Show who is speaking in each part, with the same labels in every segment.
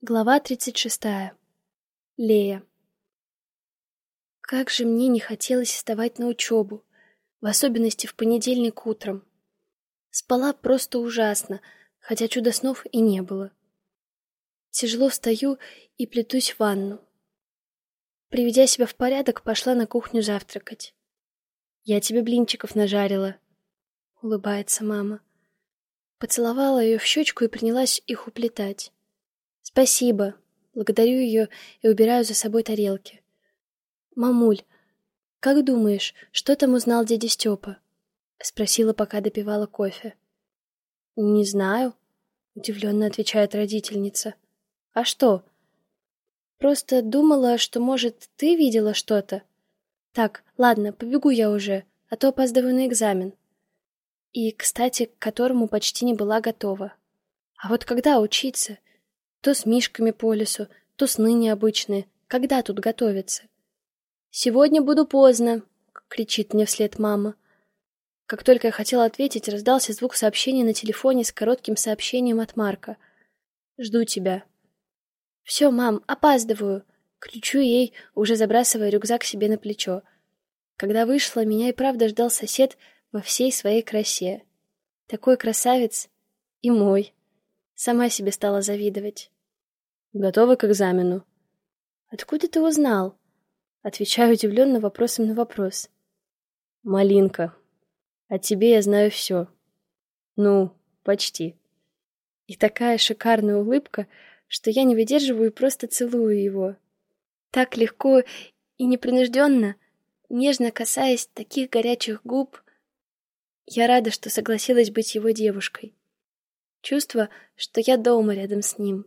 Speaker 1: Глава 36. Лея. Как же мне не хотелось вставать на учебу, в особенности в понедельник утром. Спала просто ужасно, хотя чудо снов и не было. Тяжело встаю и плетусь в ванну. Приведя себя в порядок, пошла на кухню завтракать. «Я тебе блинчиков нажарила», — улыбается мама. Поцеловала ее в щечку и принялась их уплетать. «Спасибо». Благодарю ее и убираю за собой тарелки. «Мамуль, как думаешь, что там узнал дядя Степа?» Спросила, пока допивала кофе. «Не знаю», — удивленно отвечает родительница. «А что?» «Просто думала, что, может, ты видела что-то?» «Так, ладно, побегу я уже, а то опаздываю на экзамен». И, кстати, к которому почти не была готова. А вот когда учиться? То с мишками по лесу, то сны необычные. Когда тут готовиться? «Сегодня буду поздно!» — кричит мне вслед мама. Как только я хотела ответить, раздался звук сообщения на телефоне с коротким сообщением от Марка. «Жду тебя». «Все, мам, опаздываю!» — кричу ей, уже забрасывая рюкзак себе на плечо. Когда вышла, меня и правда ждал сосед во всей своей красе. Такой красавец и мой. Сама себе стала завидовать. Готова к экзамену? Откуда ты узнал? Отвечаю удивленно вопросом на вопрос. Малинка. О тебе я знаю все. Ну, почти. И такая шикарная улыбка, что я не выдерживаю и просто целую его. Так легко и непринужденно, нежно касаясь таких горячих губ. Я рада, что согласилась быть его девушкой. Чувство, что я дома рядом с ним.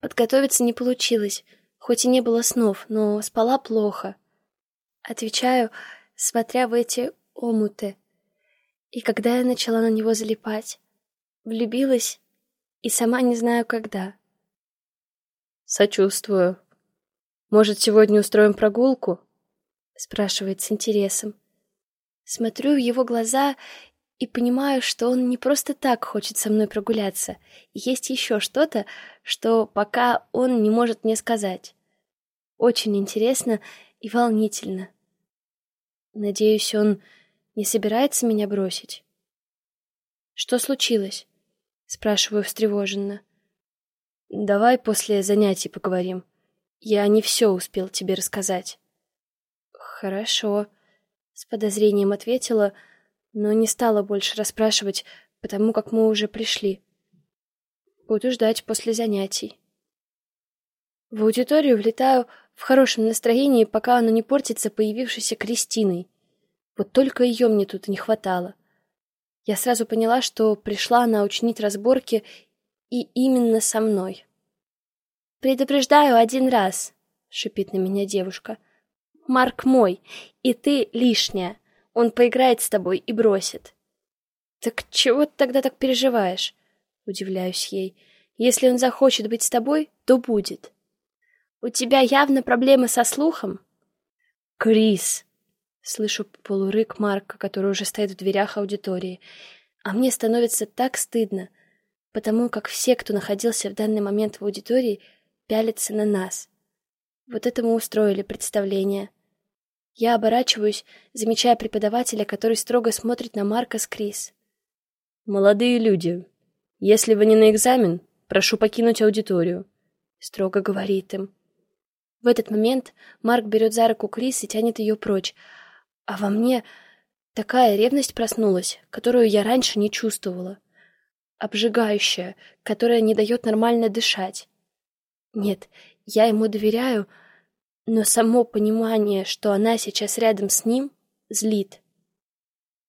Speaker 1: Подготовиться не получилось, хоть и не было снов, но спала плохо. Отвечаю, смотря в эти омуты. И когда я начала на него залипать, влюбилась и сама не знаю когда.
Speaker 2: Сочувствую. Может, сегодня устроим прогулку? Спрашивает с интересом.
Speaker 1: Смотрю в его глаза и понимаю, что он не просто так хочет со мной прогуляться. Есть еще что-то, что пока он не может мне сказать. Очень интересно и волнительно. Надеюсь, он не собирается меня бросить. Что случилось? Спрашиваю встревоженно.
Speaker 2: Давай после занятий поговорим. Я не все успел тебе рассказать.
Speaker 1: Хорошо, с подозрением ответила, — но не стала больше расспрашивать, потому как мы уже пришли. Буду ждать после занятий. В аудиторию влетаю в хорошем настроении, пока оно не портится появившейся Кристиной. Вот только ее мне тут не хватало. Я сразу поняла, что пришла она учинить разборки и именно со мной. «Предупреждаю один раз», — шипит на меня девушка. «Марк мой, и ты лишняя. Он поиграет с тобой и бросит. Так чего ты тогда так переживаешь? Удивляюсь ей. Если он захочет быть с тобой, то будет. У тебя явно проблемы со слухом?
Speaker 2: Крис!
Speaker 1: Слышу полурык Марка, который уже стоит в дверях аудитории. А мне становится так стыдно, потому как все, кто находился в данный момент в аудитории, пялятся на нас. Вот это мы устроили представление. Я оборачиваюсь, замечая преподавателя, который строго смотрит на Марка с Крис.
Speaker 2: «Молодые люди, если вы не на экзамен, прошу покинуть аудиторию», — строго говорит им.
Speaker 1: В этот момент Марк берет за руку Крис и тянет ее прочь, а во мне такая ревность проснулась, которую я раньше не чувствовала. Обжигающая, которая не дает нормально дышать. Нет, я ему доверяю, — но само понимание, что она сейчас рядом с ним, злит.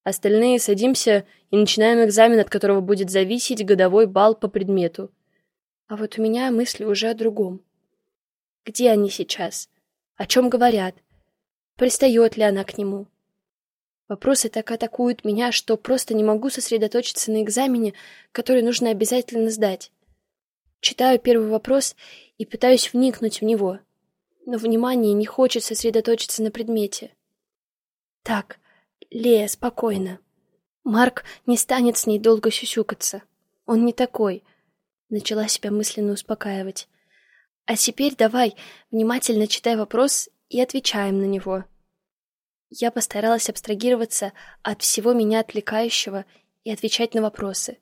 Speaker 2: Остальные садимся и начинаем экзамен, от которого будет зависеть годовой балл по предмету.
Speaker 1: А вот у меня мысли уже о другом. Где они сейчас? О чем говорят? Пристает ли она к нему? Вопросы так атакуют меня, что просто не могу сосредоточиться на экзамене, который нужно обязательно сдать. Читаю первый вопрос и пытаюсь вникнуть в него но внимание не хочет сосредоточиться на предмете. Так, Лея, спокойно. Марк не станет с ней долго сюсюкаться. Он не такой. Начала себя мысленно успокаивать. А теперь давай, внимательно читай вопрос и отвечаем на него. Я постаралась абстрагироваться от всего меня отвлекающего и отвечать на вопросы.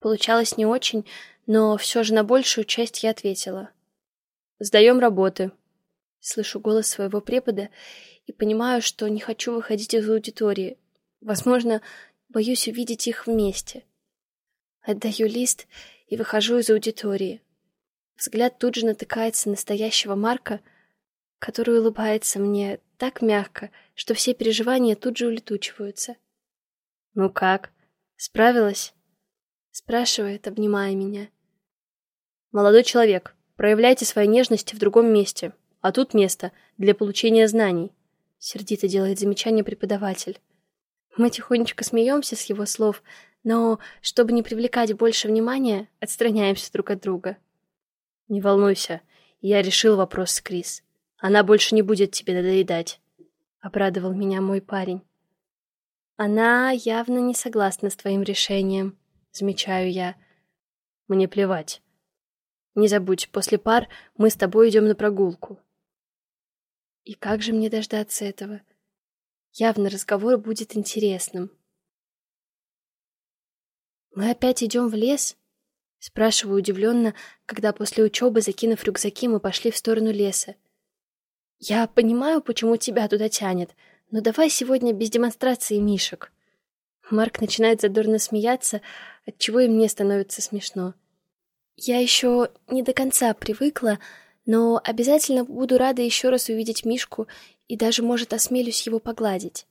Speaker 1: Получалось не очень, но все же на большую часть я ответила. «Сдаем работы». Слышу голос своего препода и понимаю, что не хочу выходить из аудитории. Возможно, боюсь увидеть их вместе. Отдаю лист и выхожу из аудитории. Взгляд тут же натыкается на настоящего Марка, который улыбается мне так мягко, что все переживания тут же улетучиваются.
Speaker 2: «Ну как? Справилась?»
Speaker 1: Спрашивает, обнимая меня.
Speaker 2: «Молодой человек, проявляйте свои нежности в другом месте, а тут место для получения знаний», сердито делает замечание преподаватель.
Speaker 1: Мы тихонечко смеемся с его слов, но, чтобы не привлекать больше внимания, отстраняемся друг от друга.
Speaker 2: «Не волнуйся, я решил вопрос с Крис. Она больше не будет тебе надоедать», — обрадовал меня мой парень.
Speaker 1: «Она явно не согласна с твоим решением», замечаю я. Мне плевать. Не забудь, после пар мы с тобой идем на прогулку. И как же мне дождаться этого? Явно разговор будет интересным. Мы опять идем в лес? Спрашиваю удивленно, когда после учебы, закинув рюкзаки, мы пошли в сторону леса. Я понимаю, почему тебя туда тянет, но давай сегодня без демонстрации мишек. Марк начинает задорно смеяться, отчего и мне становится смешно. Я еще не до конца привыкла, но обязательно буду рада еще раз увидеть Мишку и даже, может, осмелюсь его погладить.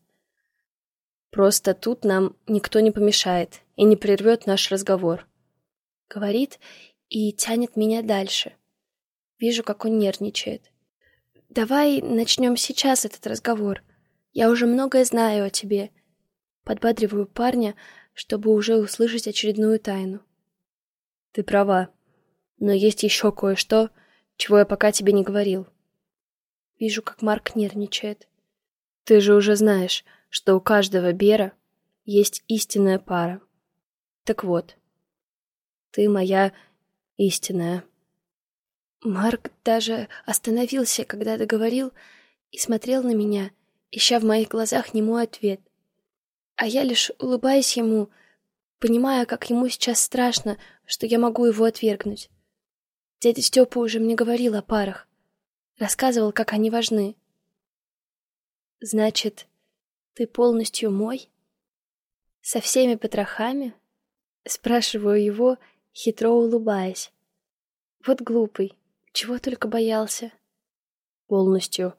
Speaker 2: Просто тут нам никто не помешает и не прервет наш разговор.
Speaker 1: Говорит и тянет меня дальше. Вижу, как он нервничает. Давай начнем сейчас этот разговор. Я уже многое знаю о тебе. Подбадриваю парня, чтобы уже услышать очередную тайну.
Speaker 2: Ты права, но есть еще кое-что, чего я пока тебе не говорил.
Speaker 1: Вижу, как Марк нервничает.
Speaker 2: Ты же уже знаешь, что у каждого Бера есть истинная пара. Так вот, ты моя истинная.
Speaker 1: Марк даже остановился, когда договорил, и смотрел на меня, ища в моих глазах немой ответ а я лишь улыбаюсь ему, понимая, как ему сейчас страшно, что я могу его отвергнуть. Дядя Степа уже мне говорил о парах, рассказывал, как они важны. Значит, ты полностью мой? Со всеми потрохами? Спрашиваю его, хитро улыбаясь. Вот глупый, чего только боялся.
Speaker 2: Полностью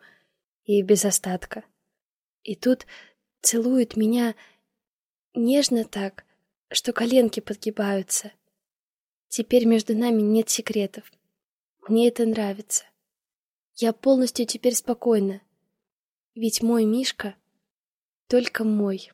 Speaker 2: и без остатка.
Speaker 1: И тут целует меня нежно так, что коленки подгибаются. Теперь между нами нет секретов. Мне это нравится. Я полностью теперь спокойна. Ведь мой Мишка только мой.